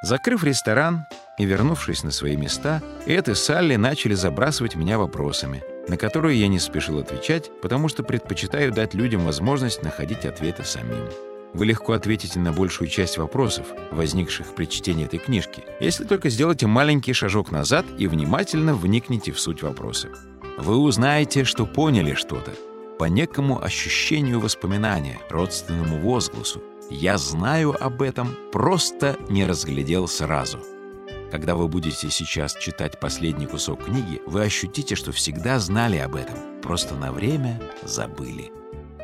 Закрыв ресторан и вернувшись на свои места, Эд и Салли начали забрасывать меня вопросами, на которые я не спешил отвечать, потому что предпочитаю дать людям возможность находить ответы самим. Вы легко ответите на большую часть вопросов, возникших при чтении этой книжки, если только сделаете маленький шажок назад и внимательно вникнете в суть вопроса. Вы узнаете, что поняли что-то, по некому ощущению воспоминания, родственному возгласу. «Я знаю об этом, просто не разглядел сразу». Когда вы будете сейчас читать последний кусок книги, вы ощутите, что всегда знали об этом, просто на время забыли.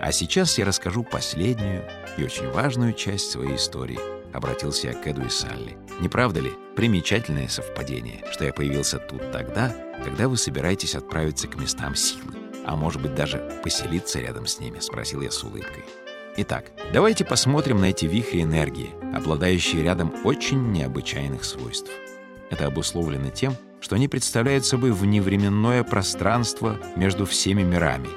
А сейчас я расскажу последнюю и очень важную часть своей истории. Обратился я к Эду и Салли. Не правда ли примечательное совпадение, что я появился тут тогда, когда вы собираетесь отправиться к местам силы? А может быть, даже поселиться рядом с ними? Спросил я с улыбкой. Итак, давайте посмотрим на эти вихри энергии, обладающие рядом очень необычайных свойств. Это обусловлено тем, что они представляют собой вневременное пространство между всеми мирами.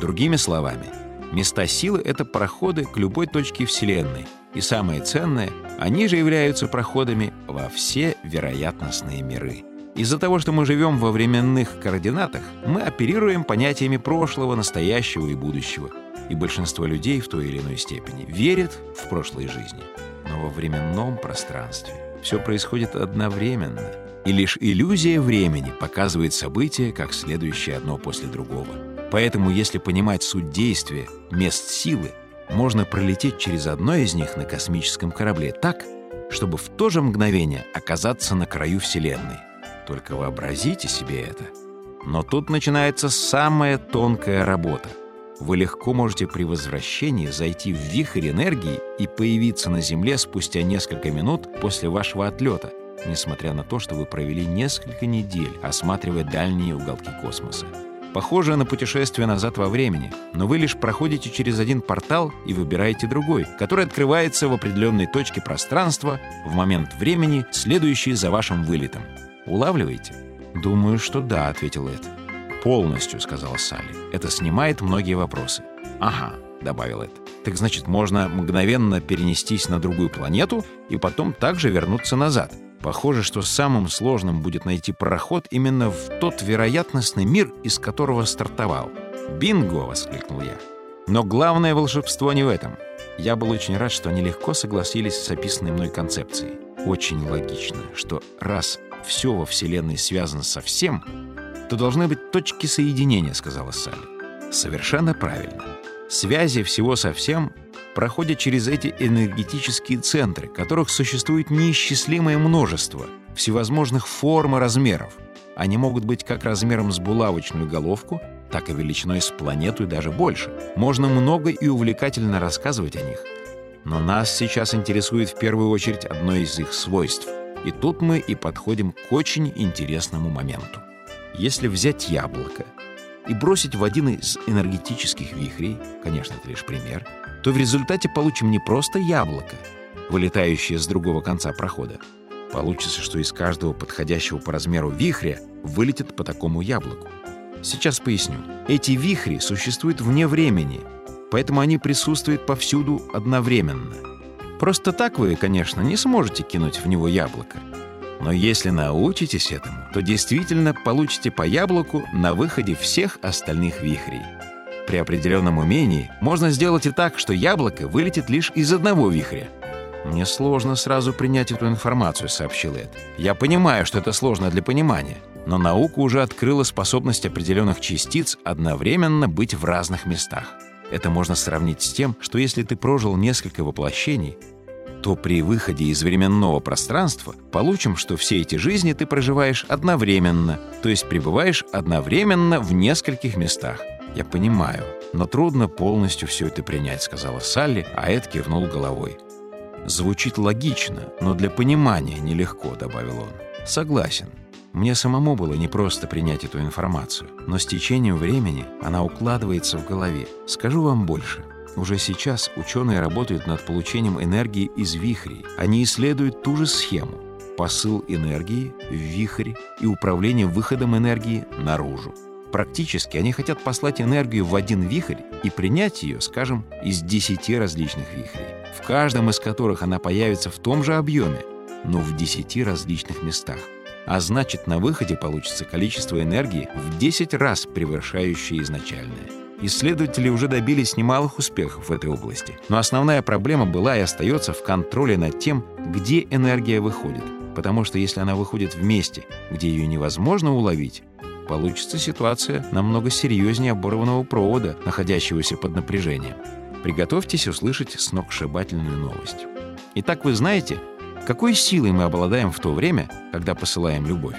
Другими словами, места силы — это проходы к любой точке Вселенной, и самое ценное, они же являются проходами во все вероятностные миры. Из-за того, что мы живем во временных координатах, мы оперируем понятиями прошлого, настоящего и будущего. И большинство людей в той или иной степени верят в прошлой жизни, но во временном пространстве. Все происходит одновременно, и лишь иллюзия времени показывает события как следующее одно после другого. Поэтому, если понимать суть действия мест силы, можно пролететь через одно из них на космическом корабле так, чтобы в то же мгновение оказаться на краю Вселенной. Только вообразите себе это. Но тут начинается самая тонкая работа — вы легко можете при возвращении зайти в вихрь энергии и появиться на Земле спустя несколько минут после вашего отлета, несмотря на то, что вы провели несколько недель, осматривая дальние уголки космоса. Похоже на путешествие назад во времени, но вы лишь проходите через один портал и выбираете другой, который открывается в определенной точке пространства в момент времени, следующий за вашим вылетом. Улавливаете? «Думаю, что да», — ответил Эд. «Полностью», — сказала Салли. «Это снимает многие вопросы». «Ага», — добавил Эд. «Так значит, можно мгновенно перенестись на другую планету и потом также вернуться назад. Похоже, что самым сложным будет найти проход именно в тот вероятностный мир, из которого стартовал». «Бинго!» — воскликнул я. Но главное волшебство не в этом. Я был очень рад, что они легко согласились с описанной мной концепцией. Очень логично, что раз все во Вселенной связано со всем, то должны быть точки соединения», — сказала Салли. «Совершенно правильно. Связи всего со всем проходят через эти энергетические центры, которых существует неисчислимое множество, всевозможных форм и размеров. Они могут быть как размером с булавочную головку, так и величиной с планету и даже больше. Можно много и увлекательно рассказывать о них. Но нас сейчас интересует в первую очередь одно из их свойств. И тут мы и подходим к очень интересному моменту. Если взять яблоко и бросить в один из энергетических вихрей, конечно, это лишь пример, то в результате получим не просто яблоко, вылетающее с другого конца прохода. Получится, что из каждого подходящего по размеру вихря вылетит по такому яблоку. Сейчас поясню. Эти вихри существуют вне времени, поэтому они присутствуют повсюду одновременно. Просто так вы, конечно, не сможете кинуть в него яблоко. Но если научитесь этому, то действительно получите по яблоку на выходе всех остальных вихрей. При определенном умении можно сделать и так, что яблоко вылетит лишь из одного вихря. «Мне сложно сразу принять эту информацию», — сообщил Эд. «Я понимаю, что это сложно для понимания, но наука уже открыла способность определенных частиц одновременно быть в разных местах. Это можно сравнить с тем, что если ты прожил несколько воплощений, то при выходе из временного пространства получим, что все эти жизни ты проживаешь одновременно, то есть пребываешь одновременно в нескольких местах. Я понимаю, но трудно полностью все это принять, сказала Салли, а Эд кивнул головой. Звучит логично, но для понимания нелегко, добавил он. Согласен. Мне самому было непросто принять эту информацию, но с течением времени она укладывается в голове. Скажу вам больше. Уже сейчас ученые работают над получением энергии из вихрей. Они исследуют ту же схему – посыл энергии в вихрь и управление выходом энергии наружу. Практически они хотят послать энергию в один вихрь и принять ее, скажем, из 10 различных вихрей, в каждом из которых она появится в том же объеме, но в 10 различных местах. А значит, на выходе получится количество энергии в 10 раз превышающее изначальное. Исследователи уже добились немалых успехов в этой области, но основная проблема была и остается в контроле над тем, где энергия выходит, потому что если она выходит в месте, где ее невозможно уловить, получится ситуация намного серьезнее оборванного провода, находящегося под напряжением. Приготовьтесь услышать сногсшибательную новость. Итак, вы знаете, какой силой мы обладаем в то время, когда посылаем любовь?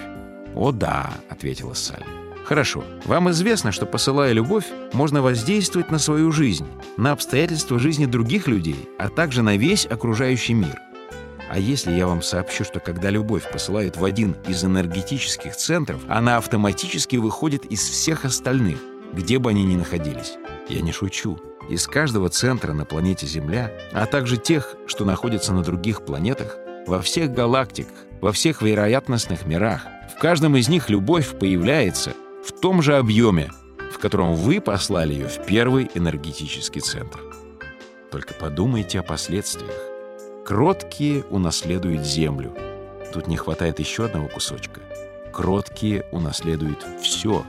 «О да», — ответила Салли. Хорошо. Вам известно, что, посылая любовь, можно воздействовать на свою жизнь, на обстоятельства жизни других людей, а также на весь окружающий мир. А если я вам сообщу, что когда любовь посылают в один из энергетических центров, она автоматически выходит из всех остальных, где бы они ни находились? Я не шучу. Из каждого центра на планете Земля, а также тех, что находятся на других планетах, во всех галактиках, во всех вероятностных мирах, в каждом из них любовь появляется в том же объеме, в котором вы послали ее в первый энергетический центр. Только подумайте о последствиях. Кроткие унаследуют землю. Тут не хватает еще одного кусочка. Кроткие унаследуют все.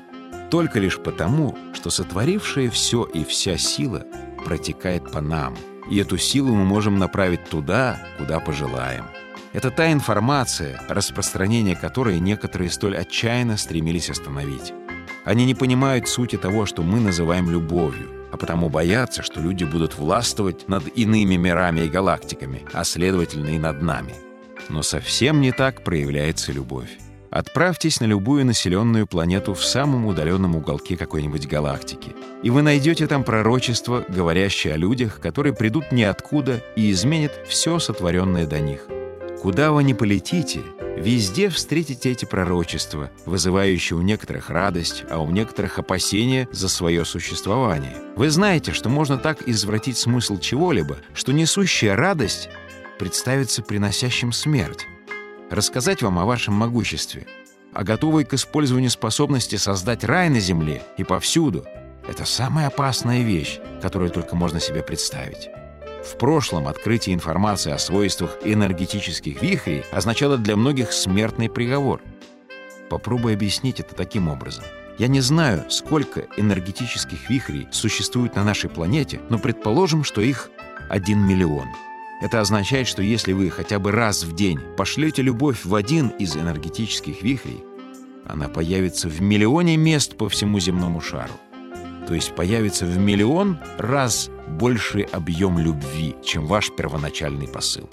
Только лишь потому, что сотворившая все и вся сила протекает по нам. И эту силу мы можем направить туда, куда пожелаем. Это та информация, распространение которой некоторые столь отчаянно стремились остановить. Они не понимают сути того, что мы называем любовью, а потому боятся, что люди будут властвовать над иными мирами и галактиками, а следовательно и над нами. Но совсем не так проявляется любовь. Отправьтесь на любую населенную планету в самом удаленном уголке какой-нибудь галактики, и вы найдете там пророчество, говорящее о людях, которые придут ниоткуда и изменят все сотворенное до них. Куда вы ни полетите, Везде встретите эти пророчества, вызывающие у некоторых радость, а у некоторых опасения за свое существование. Вы знаете, что можно так извратить смысл чего-либо, что несущая радость представится приносящим смерть. Рассказать вам о вашем могуществе, о готовой к использованию способности создать рай на земле и повсюду — это самая опасная вещь, которую только можно себе представить. В прошлом открытие информации о свойствах энергетических вихрей означало для многих смертный приговор. Попробуй объяснить это таким образом. Я не знаю, сколько энергетических вихрей существует на нашей планете, но предположим, что их один миллион. Это означает, что если вы хотя бы раз в день пошлете любовь в один из энергетических вихрей, она появится в миллионе мест по всему земному шару то есть появится в миллион раз больший объем любви, чем ваш первоначальный посыл.